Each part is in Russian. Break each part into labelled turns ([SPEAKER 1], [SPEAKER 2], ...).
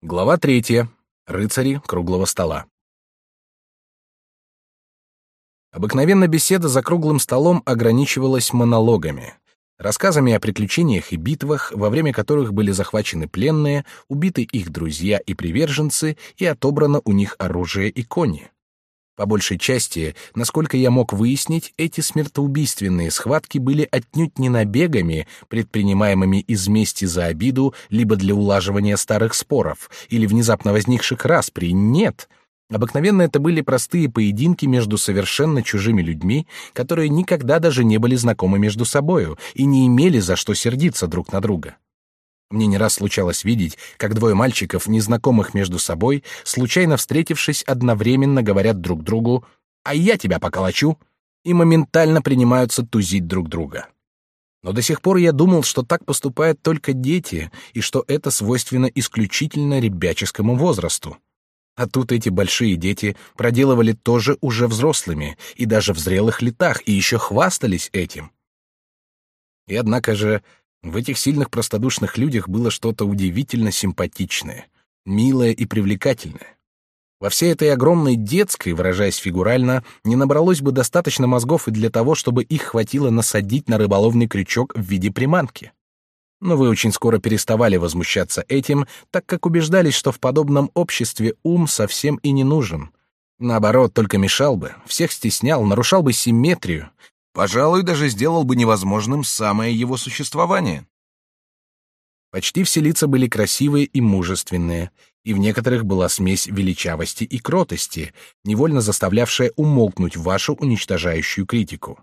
[SPEAKER 1] Глава третья. Рыцари круглого стола. Обыкновенно беседа за круглым столом ограничивалась монологами, рассказами о приключениях и битвах, во время которых были захвачены пленные, убиты их друзья и приверженцы и отобрано у них оружие и кони. По большей части, насколько я мог выяснить, эти смертоубийственные схватки были отнюдь не набегами, предпринимаемыми из мести за обиду, либо для улаживания старых споров, или внезапно возникших распри. Нет. Обыкновенно это были простые поединки между совершенно чужими людьми, которые никогда даже не были знакомы между собою и не имели за что сердиться друг на друга. Мне не раз случалось видеть, как двое мальчиков, незнакомых между собой, случайно встретившись, одновременно говорят друг другу «А я тебя поколочу!» и моментально принимаются тузить друг друга. Но до сих пор я думал, что так поступают только дети, и что это свойственно исключительно ребяческому возрасту. А тут эти большие дети проделывали тоже уже взрослыми, и даже в зрелых летах, и еще хвастались этим. И однако же в этих сильных простодушных людях было что-то удивительно симпатичное, милое и привлекательное. Во всей этой огромной детской, выражаясь фигурально, не набралось бы достаточно мозгов и для того, чтобы их хватило насадить на рыболовный крючок в виде приманки. Но вы очень скоро переставали возмущаться этим, так как убеждались, что в подобном обществе ум совсем и не нужен. Наоборот, только мешал бы, всех стеснял, нарушал бы симметрию, Пожалуй, даже сделал бы невозможным самое его существование. Почти все лица были красивые и мужественные, и в некоторых была смесь величавости и кротости, невольно заставлявшая умолкнуть вашу уничтожающую критику.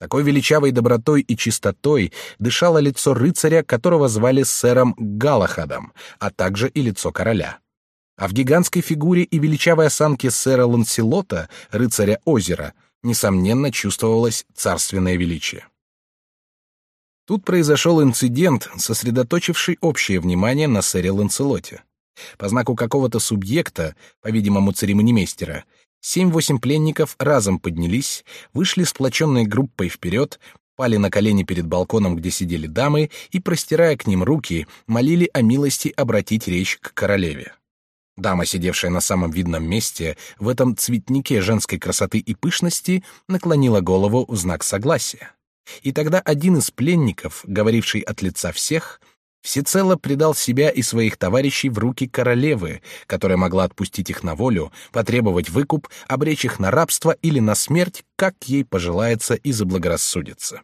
[SPEAKER 1] Такой величавой добротой и чистотой дышало лицо рыцаря, которого звали сэром Галахадом, а также и лицо короля. А в гигантской фигуре и величавой осанке сэра Ланселота, рыцаря озера, несомненно, чувствовалось царственное величие. Тут произошел инцидент, сосредоточивший общее внимание на сэре Ланселоте. По знаку какого-то субъекта, по-видимому, церемонимейстера, семь-восемь пленников разом поднялись, вышли сплоченной группой вперед, пали на колени перед балконом, где сидели дамы, и, простирая к ним руки, молили о милости обратить речь к королеве. Дама, сидевшая на самом видном месте, в этом цветнике женской красоты и пышности, наклонила голову в знак согласия. И тогда один из пленников, говоривший от лица всех, всецело предал себя и своих товарищей в руки королевы, которая могла отпустить их на волю, потребовать выкуп, обречь их на рабство или на смерть, как ей пожелается и заблагорассудится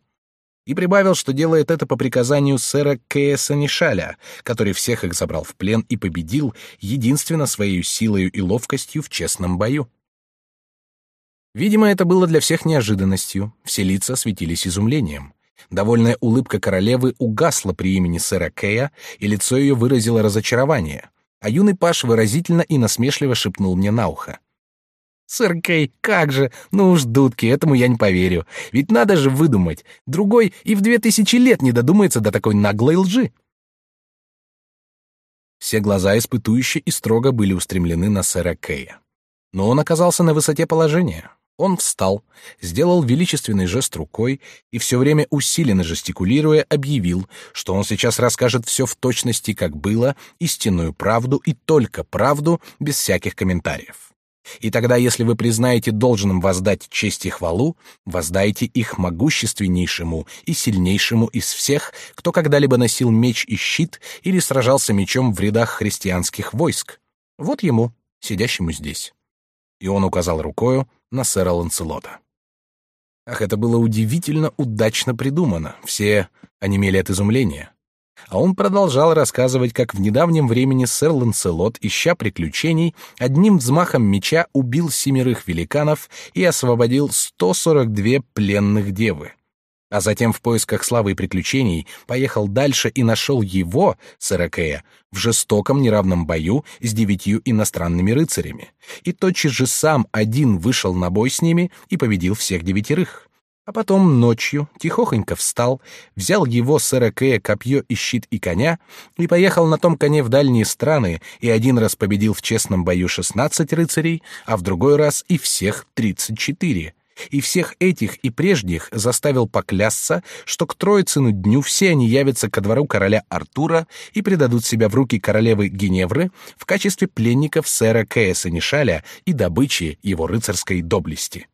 [SPEAKER 1] и прибавил, что делает это по приказанию сэра Кэя Санишаля, который всех их забрал в плен и победил единственно своей силой и ловкостью в честном бою. Видимо, это было для всех неожиданностью, все лица светились изумлением. Довольная улыбка королевы угасла при имени сэра Кэя, и лицо ее выразило разочарование, а юный паш выразительно и насмешливо шепнул мне на ухо. Сэр Кей, как же? Ну уж дудки, этому я не поверю. Ведь надо же выдумать. Другой и в две тысячи лет не додумается до такой наглой лжи. Все глаза испытующие и строго были устремлены на сэра Кея. Но он оказался на высоте положения. Он встал, сделал величественный жест рукой и все время усиленно жестикулируя объявил, что он сейчас расскажет все в точности, как было, истинную правду и только правду, без всяких комментариев. И тогда, если вы признаете должным воздать честь и хвалу, воздайте их могущественнейшему и сильнейшему из всех, кто когда-либо носил меч и щит или сражался мечом в рядах христианских войск. Вот ему, сидящему здесь. И он указал рукою на сэра Ланселота. Ах, это было удивительно удачно придумано. Все онемели от изумления. А он продолжал рассказывать, как в недавнем времени сэр Ланселот, ища приключений, одним взмахом меча убил семерых великанов и освободил 142 пленных девы. А затем в поисках славы и приключений поехал дальше и нашел его, сэра Кэя, в жестоком неравном бою с девятью иностранными рыцарями. И тотчас же сам один вышел на бой с ними и победил всех девятерых. А потом ночью тихохонько встал, взял его сэра Кэя копье и щит и коня и поехал на том коне в дальние страны и один раз победил в честном бою шестнадцать рыцарей, а в другой раз и всех тридцать четыре. и всех этих и прежних заставил поклясться, что к Троицыну дню все они явятся ко двору короля Артура и предадут себя в руки королевы Геневры в качестве пленников сэра Кэя Санишаля и добычи его рыцарской доблести.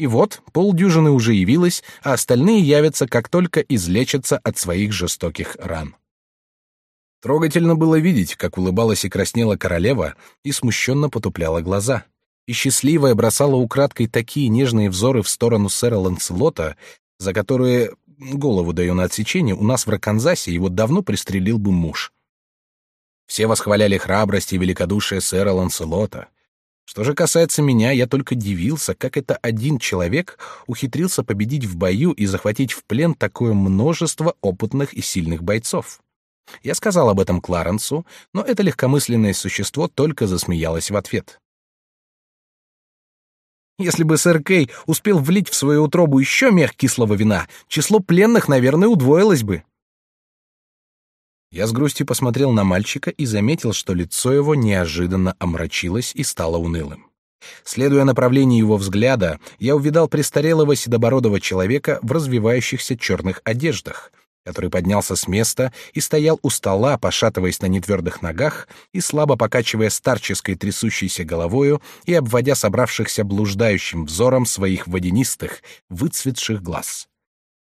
[SPEAKER 1] И вот полдюжины уже явилось, а остальные явятся, как только излечатся от своих жестоких ран. Трогательно было видеть, как улыбалась и краснела королева и смущенно потупляла глаза и счастливая бросала украдкой такие нежные взоры в сторону сэра Ланселота, за которые, голову даю на отсечение, у нас в Арканзасе его давно пристрелил бы муж. Все восхваляли храбрость и великодушие сэра Ланселота. Что же касается меня, я только дивился, как это один человек ухитрился победить в бою и захватить в плен такое множество опытных и сильных бойцов. Я сказал об этом Кларенсу, но это легкомысленное существо только засмеялось в ответ. Если бы сэр Кей успел влить в свою утробу еще мех кислого вина, число пленных, наверное, удвоилось бы. Я с грустью посмотрел на мальчика и заметил, что лицо его неожиданно омрачилось и стало унылым. Следуя направлению его взгляда, я увидал престарелого седобородого человека в развивающихся черных одеждах, который поднялся с места и стоял у стола, пошатываясь на нетвердых ногах и слабо покачивая старческой трясущейся головою и обводя собравшихся блуждающим взором своих водянистых, выцветших глаз.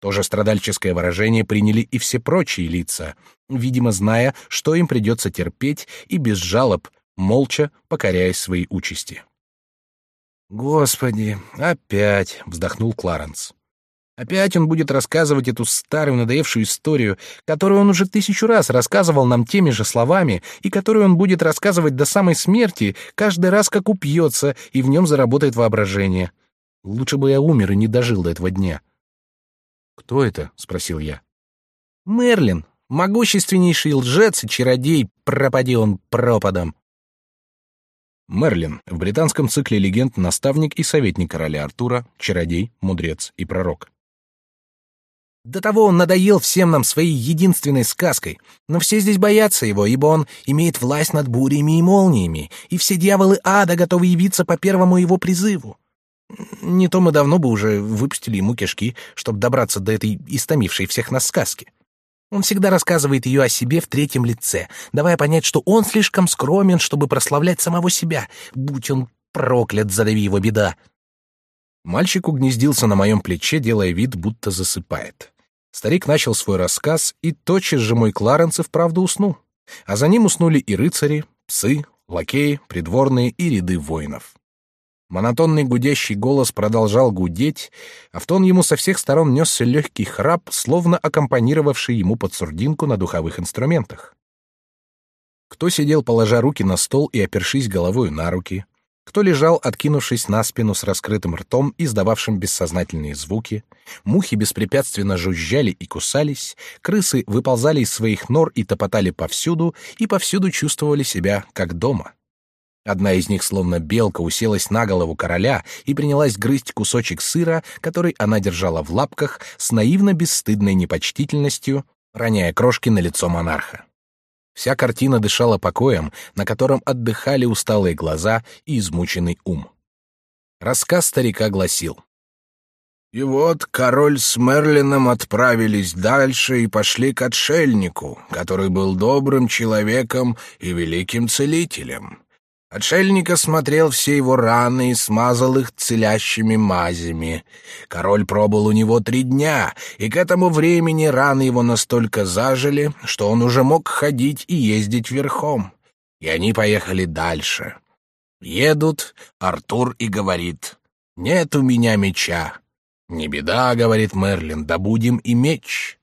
[SPEAKER 1] То же страдальческое выражение приняли и все прочие лица, видимо, зная, что им придется терпеть и без жалоб, молча покоряясь своей участи. «Господи, опять!» — вздохнул Кларенс. Опять он будет рассказывать эту старую надоевшую историю, которую он уже тысячу раз рассказывал нам теми же словами, и которую он будет рассказывать до самой смерти, каждый раз, как упьется, и в нем заработает воображение. Лучше бы я умер и не дожил до этого дня. «Кто это?» — спросил я. «Мерлин, могущественнейший лжец и чародей, пропади он пропадом». Мерлин в британском цикле легенд наставник и советник короля Артура, чародей, мудрец и пророк. До того он надоел всем нам своей единственной сказкой, но все здесь боятся его, ибо он имеет власть над бурями и молниями, и все дьяволы ада готовы явиться по первому его призыву. Не то мы давно бы уже выпустили ему кишки, чтобы добраться до этой истомившей всех нас сказки. Он всегда рассказывает ее о себе в третьем лице, давая понять, что он слишком скромен, чтобы прославлять самого себя. Будь он проклят, задави его беда. Мальчик угнездился на моем плече, делая вид, будто засыпает. Старик начал свой рассказ, и тотчас же мой Кларенс и вправду уснул. А за ним уснули и рыцари, псы, лакеи, придворные и ряды воинов. Монотонный гудящий голос продолжал гудеть, а в тон ему со всех сторон несся легкий храп, словно аккомпанировавший ему под сурдинку на духовых инструментах. Кто сидел, положа руки на стол и опершись головой на руки, кто лежал, откинувшись на спину с раскрытым ртом, издававшим бессознательные звуки, мухи беспрепятственно жужжали и кусались, крысы выползали из своих нор и топотали повсюду, и повсюду чувствовали себя как дома. Одна из них, словно белка, уселась на голову короля и принялась грызть кусочек сыра, который она держала в лапках с наивно бесстыдной непочтительностью, роняя крошки на лицо монарха. Вся картина дышала покоем, на котором отдыхали усталые глаза и измученный ум. Рассказ старика гласил. «И вот король с Мерлином отправились дальше и пошли к отшельнику, который был добрым человеком и великим целителем. Отшельник осмотрел все его раны и смазал их целящими мазями. Король пробыл у него три дня, и к этому времени раны его настолько зажили, что он уже мог ходить и ездить верхом. И они поехали дальше. Едут, Артур и говорит, «Нет у меня меча». «Не беда», — говорит Мерлин, — «добудем и меч».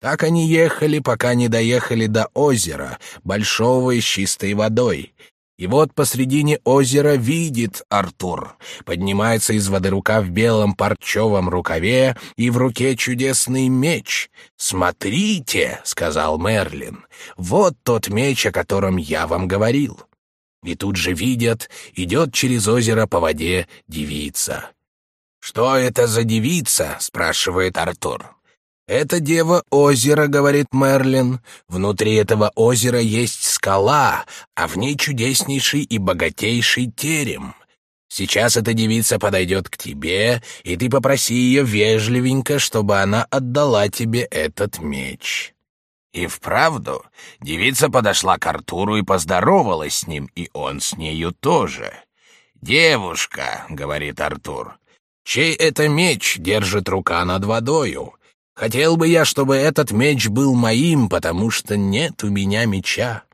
[SPEAKER 1] Так они ехали, пока не доехали до озера, большого и с чистой водой. И вот посредине озера видит Артур. Поднимается из воды рука в белом парчевом рукаве, и в руке чудесный меч. «Смотрите», — сказал Мерлин, — «вот тот меч, о котором я вам говорил». И тут же видят, идет через озеро по воде девица. «Что это за девица?» — спрашивает Артур. «Это дева озера», — говорит Мерлин. «Внутри этого озера есть скала, а в ней чудеснейший и богатейший терем.
[SPEAKER 2] Сейчас эта девица подойдет к тебе, и ты попроси ее вежливенько, чтобы она отдала тебе этот меч». И вправду, девица подошла к Артуру и поздоровалась с ним, и он с нею тоже. «Девушка», — говорит Артур, — «чей это меч держит рука над водою? Хотел бы я, чтобы этот меч был моим, потому что нет у меня меча».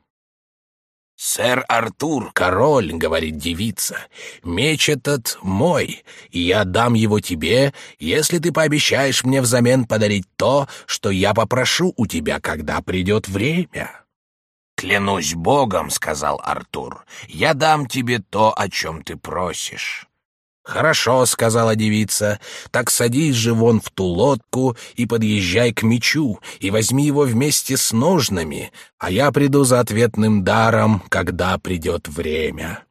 [SPEAKER 2] «Сэр Артур, король», — говорит девица, — «меч этот мой, и я дам его тебе, если ты пообещаешь мне взамен подарить то, что я попрошу у тебя, когда придет время». «Клянусь Богом», — сказал Артур, — «я дам тебе то, о чем ты просишь». «Хорошо», — сказала девица, — «так садись же вон в ту лодку и подъезжай к мечу, и возьми его вместе с ножнами, а я приду за ответным даром, когда придет время».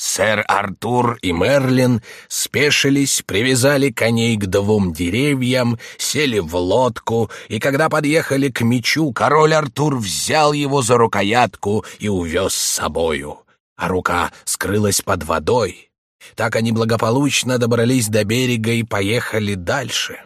[SPEAKER 2] Сэр Артур и Мерлин спешились, привязали коней к двум деревьям, сели в лодку, и когда подъехали к мечу, король Артур взял его за рукоятку и увез с собою, а рука скрылась под водой. Так они благополучно добрались до берега и поехали дальше.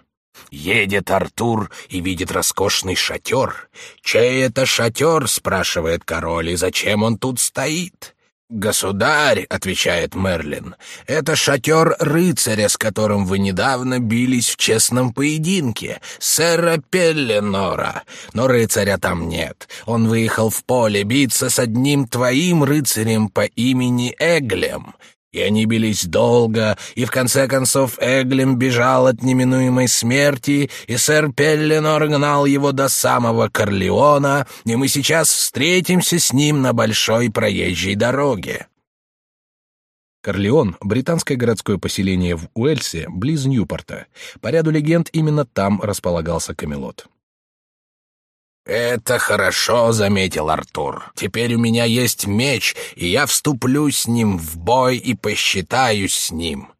[SPEAKER 2] Едет Артур и видит роскошный шатер. «Чей это шатер?» — спрашивает король, — «и зачем он тут стоит?» «Государь», — отвечает Мерлин, — «это шатер рыцаря, с которым вы недавно бились в честном поединке, сэра Пелленора. Но рыцаря там нет. Он выехал в поле биться с одним твоим рыцарем по имени Эглем. И они бились долго, и в конце концов Эглем бежал от неминуемой смерти, и сэр Пелленор гнал его до самого Корлеона, и мы сейчас встретимся с ним на большой проезжей дороге.
[SPEAKER 1] Корлеон — британское городское поселение в Уэльсе, близ Ньюпорта. По ряду легенд именно там располагался Камелот.
[SPEAKER 2] «Это хорошо», — заметил Артур. «Теперь у меня есть меч, и я вступлю с ним в бой и посчитаюсь с ним».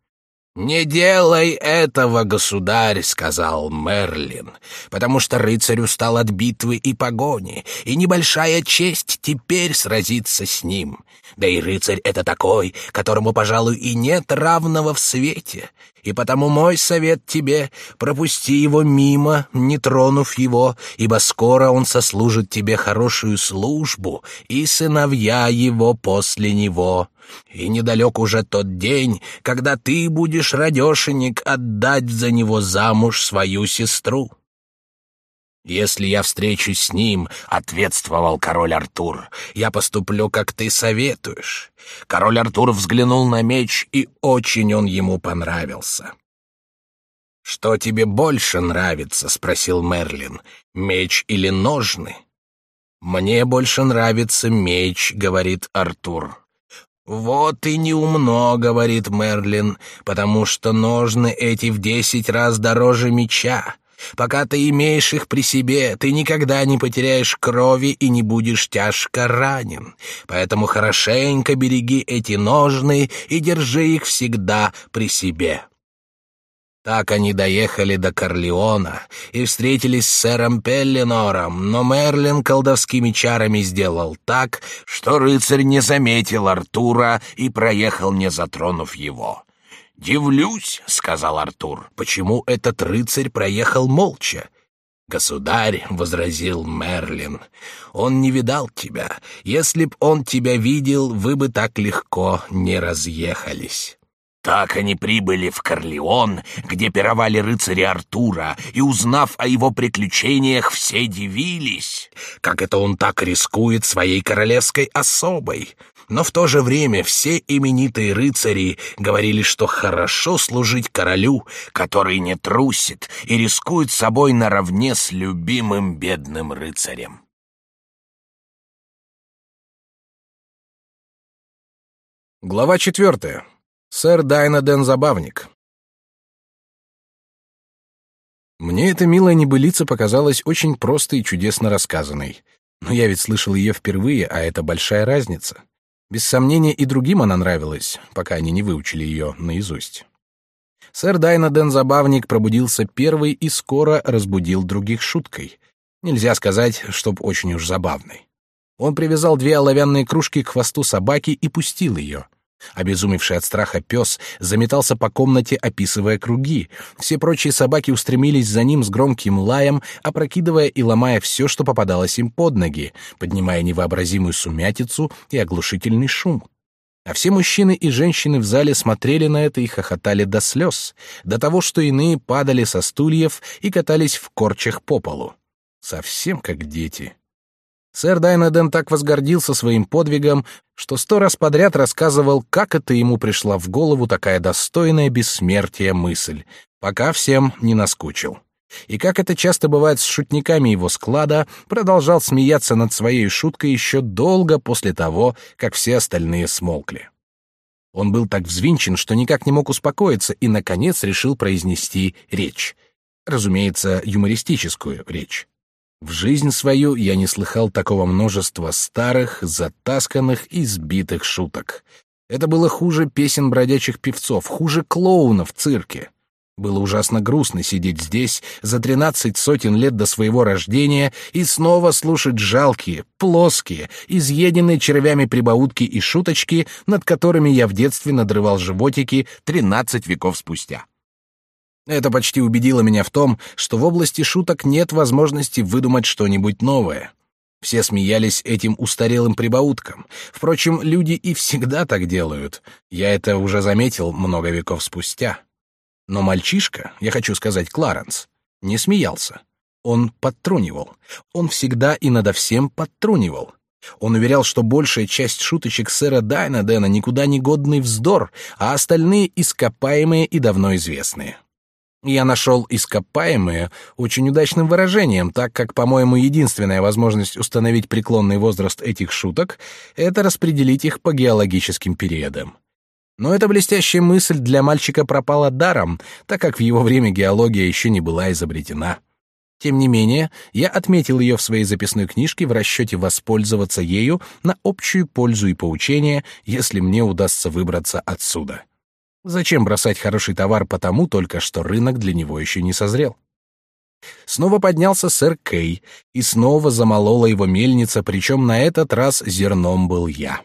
[SPEAKER 2] «Не делай этого, государь», — сказал Мерлин, «потому что рыцарь устал от битвы и погони, и небольшая честь теперь сразиться с ним. Да и рыцарь — это такой, которому, пожалуй, и нет равного в свете. И потому мой совет тебе — пропусти его мимо, не тронув его, ибо скоро он сослужит тебе хорошую службу, и сыновья его после него. И недалек уже тот день, когда ты будешь, радешенек, отдать за него замуж свою сестру». «Если я встречусь с ним, — ответствовал король Артур, — я поступлю, как ты советуешь». Король Артур взглянул на меч, и очень он ему понравился. «Что тебе больше нравится?» — спросил Мерлин. «Меч или ножны?» «Мне больше нравится меч», — говорит Артур. «Вот и неумно», — говорит Мерлин, «потому что ножны эти в десять раз дороже меча. Пока ты имеешь их при себе, ты никогда не потеряешь крови и не будешь тяжко ранен. Поэтому хорошенько береги эти ножны и держи их всегда при себе». Так они доехали до Корлеона и встретились с сэром Пеллинором, но Мерлин колдовскими чарами сделал так, что рыцарь не заметил Артура и проехал, не затронув его. «Дивлюсь», — сказал Артур, — «почему этот рыцарь проехал молча?» «Государь», — возразил Мерлин, — «он не видал тебя. Если б он тебя видел, вы бы так легко не разъехались». Так они прибыли в Корлеон, где пировали рыцари Артура, и, узнав о его приключениях, все дивились, как это он так рискует своей королевской особой. Но в то же время все именитые рыцари говорили, что хорошо служить королю, который не трусит и рискует собой наравне с любимым бедным рыцарем.
[SPEAKER 1] Глава четвертая. Сэр Дайнаден Забавник. Мне эта милая небылица показалась очень просто и чудесно рассказанной. Но я ведь слышал ее впервые, а это большая разница. Без сомнения, и другим она нравилась, пока они не выучили ее наизусть. Сэр Дайнаден Забавник пробудился первый и скоро разбудил других шуткой. Нельзя сказать, чтоб очень уж забавной. Он привязал две оловянные кружки к хвосту собаки и пустил ее — Обезумевший от страха пес заметался по комнате, описывая круги. Все прочие собаки устремились за ним с громким лаем, опрокидывая и ломая все, что попадалось им под ноги, поднимая невообразимую сумятицу и оглушительный шум. А все мужчины и женщины в зале смотрели на это и хохотали до слез, до того, что иные падали со стульев и катались в корчах по полу. Совсем как дети. Сэр Дайнаден так возгордился своим подвигом, что сто раз подряд рассказывал, как это ему пришла в голову такая достойная бессмертия мысль, пока всем не наскучил. И как это часто бывает с шутниками его склада, продолжал смеяться над своей шуткой еще долго после того, как все остальные смолкли. Он был так взвинчен, что никак не мог успокоиться и, наконец, решил произнести речь. Разумеется, юмористическую речь. В жизнь свою я не слыхал такого множества старых, затасканных и сбитых шуток. Это было хуже песен бродячих певцов, хуже клоунов в цирке. Было ужасно грустно сидеть здесь за тринадцать сотен лет до своего рождения и снова слушать жалкие, плоские, изъеденные червями прибаутки и шуточки, над которыми я в детстве надрывал животики тринадцать веков спустя. Это почти убедило меня в том, что в области шуток нет возможности выдумать что-нибудь новое. Все смеялись этим устарелым прибауткам. Впрочем, люди и всегда так делают. Я это уже заметил много веков спустя. Но мальчишка, я хочу сказать Кларенс, не смеялся. Он подтрунивал. Он всегда и надо всем подтрунивал. Он уверял, что большая часть шуточек сэра Дайна Дэна никуда не годный вздор, а остальные ископаемые и давно известные. Я нашел ископаемые очень удачным выражением, так как, по-моему, единственная возможность установить преклонный возраст этих шуток — это распределить их по геологическим периодам. Но эта блестящая мысль для мальчика пропала даром, так как в его время геология еще не была изобретена. Тем не менее, я отметил ее в своей записной книжке в расчете воспользоваться ею на общую пользу и поучение, если мне удастся выбраться отсюда. Зачем бросать хороший товар потому только, что рынок для него еще не созрел? Снова поднялся сэр Кей, и снова замолола его мельница, причем на этот раз зерном был я.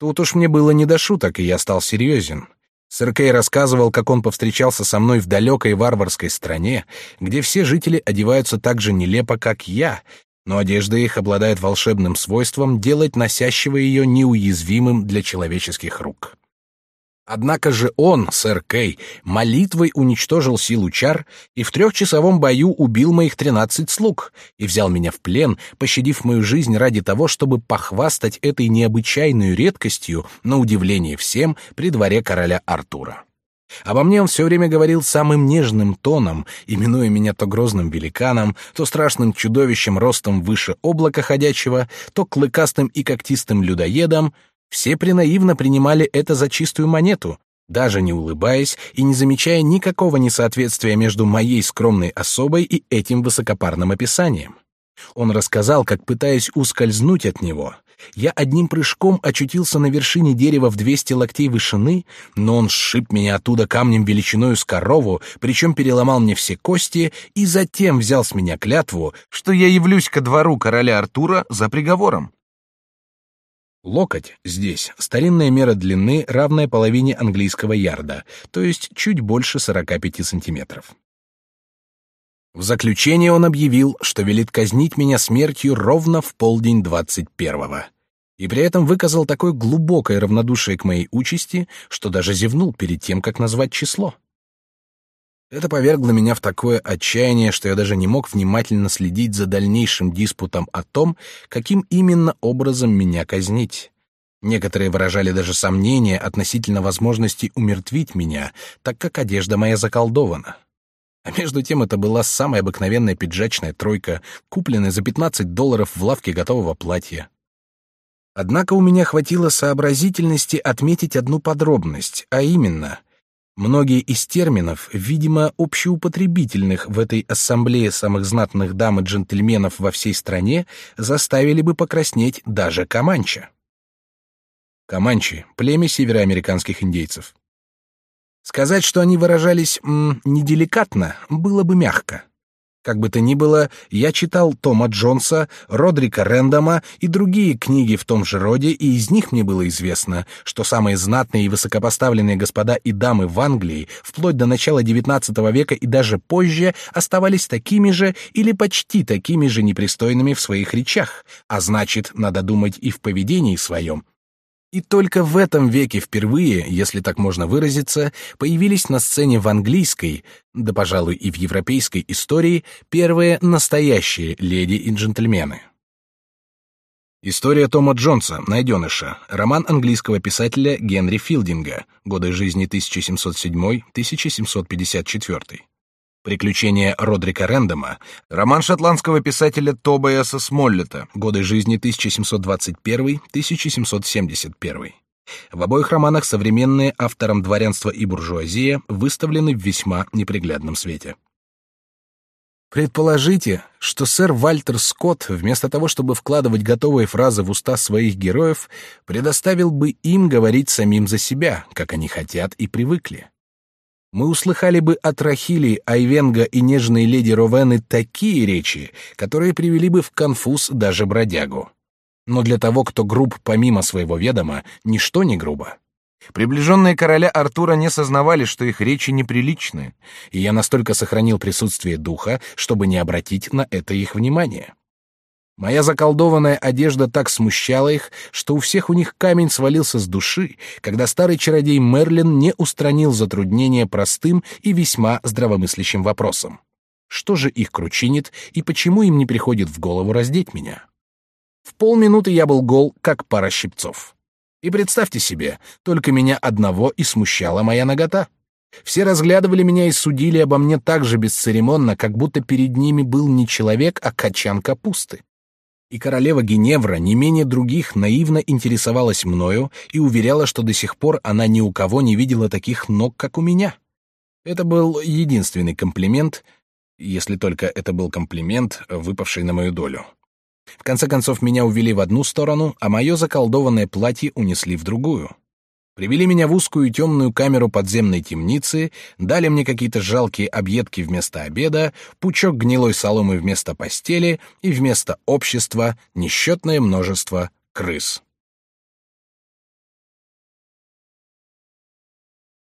[SPEAKER 1] Тут уж мне было не до шуток, и я стал серьезен. Сэр Кей рассказывал, как он повстречался со мной в далекой варварской стране, где все жители одеваются так же нелепо, как я, но одежда их обладает волшебным свойством делать носящего ее неуязвимым для человеческих рук. Однако же он, сэр Кей, молитвой уничтожил силу чар и в трехчасовом бою убил моих тринадцать слуг и взял меня в плен, пощадив мою жизнь ради того, чтобы похвастать этой необычайной редкостью на удивление всем при дворе короля Артура. Обо мне он все время говорил самым нежным тоном, именуя меня то грозным великаном, то страшным чудовищем ростом выше облака ходячего, то клыкастым и когтистым людоедом, все принаивно принимали это за чистую монету, даже не улыбаясь и не замечая никакого несоответствия между моей скромной особой и этим высокопарным описанием. Он рассказал, как, пытаясь ускользнуть от него, я одним прыжком очутился на вершине дерева в двести локтей вышины, но он сшиб меня оттуда камнем величиною с корову, причем переломал мне все кости и затем взял с меня клятву, что я явлюсь ко двору короля Артура за приговором. Локоть здесь старинная мера длины, равная половине английского ярда, то есть чуть больше 45 сантиметров. В заключение он объявил, что велит казнить меня смертью ровно в полдень 21-го. И при этом выказал такое глубокое равнодушие к моей участи, что даже зевнул перед тем, как назвать число. Это повергло меня в такое отчаяние, что я даже не мог внимательно следить за дальнейшим диспутом о том, каким именно образом меня казнить. Некоторые выражали даже сомнения относительно возможности умертвить меня, так как одежда моя заколдована. А между тем это была самая обыкновенная пиджачная тройка, купленная за 15 долларов в лавке готового платья. Однако у меня хватило сообразительности отметить одну подробность, а именно — Многие из терминов, видимо, общеупотребительных в этой ассамблее самых знатных дам и джентльменов во всей стране, заставили бы покраснеть даже Каманча. Каманчи — племя североамериканских индейцев. Сказать, что они выражались м, неделикатно, было бы мягко. Как бы то ни было, я читал Тома Джонса, Родрика Рэндома и другие книги в том же роде, и из них мне было известно, что самые знатные и высокопоставленные господа и дамы в Англии вплоть до начала XIX века и даже позже оставались такими же или почти такими же непристойными в своих речах, а значит, надо думать и в поведении своем, и только в этом веке впервые, если так можно выразиться, появились на сцене в английской, да, пожалуй, и в европейской истории первые настоящие леди и джентльмены. История Тома Джонса, найденыша, роман английского писателя Генри Филдинга, годы жизни 1707-1754. Приключения Родрика Рэндома, роман шотландского писателя Тобиаса Смоллета, годы жизни 1721-1771. В обоих романах современные авторам дворянства и буржуазия выставлены в весьма неприглядном свете. Предположите, что сэр Вальтер Скотт, вместо того, чтобы вкладывать готовые фразы в уста своих героев, предоставил бы им говорить самим за себя, как они хотят и привыкли мы услыхали бы от Рахили, Айвенга и нежной леди Ровены такие речи, которые привели бы в конфуз даже бродягу. Но для того, кто груб помимо своего ведома, ничто не грубо. Приближенные короля Артура не сознавали, что их речи неприличны, и я настолько сохранил присутствие духа, чтобы не обратить на это их внимание. Моя заколдованная одежда так смущала их, что у всех у них камень свалился с души, когда старый чародей Мерлин не устранил затруднения простым и весьма здравомыслящим вопросом. Что же их кручинит и почему им не приходит в голову раздеть меня? В полминуты я был гол, как пара щипцов. И представьте себе, только меня одного и смущала моя нагота. Все разглядывали меня и судили обо мне так же бесцеремонно, как будто перед ними был не человек, а качан капусты и королева Геневра не менее других наивно интересовалась мною и уверяла, что до сих пор она ни у кого не видела таких ног, как у меня. Это был единственный комплимент, если только это был комплимент, выпавший на мою долю. В конце концов, меня увели в одну сторону, а мое заколдованное платье унесли в другую. Привели меня в узкую темную камеру подземной темницы, дали мне какие-то жалкие объедки вместо обеда, пучок гнилой соломы вместо постели и вместо общества несчетное множество крыс.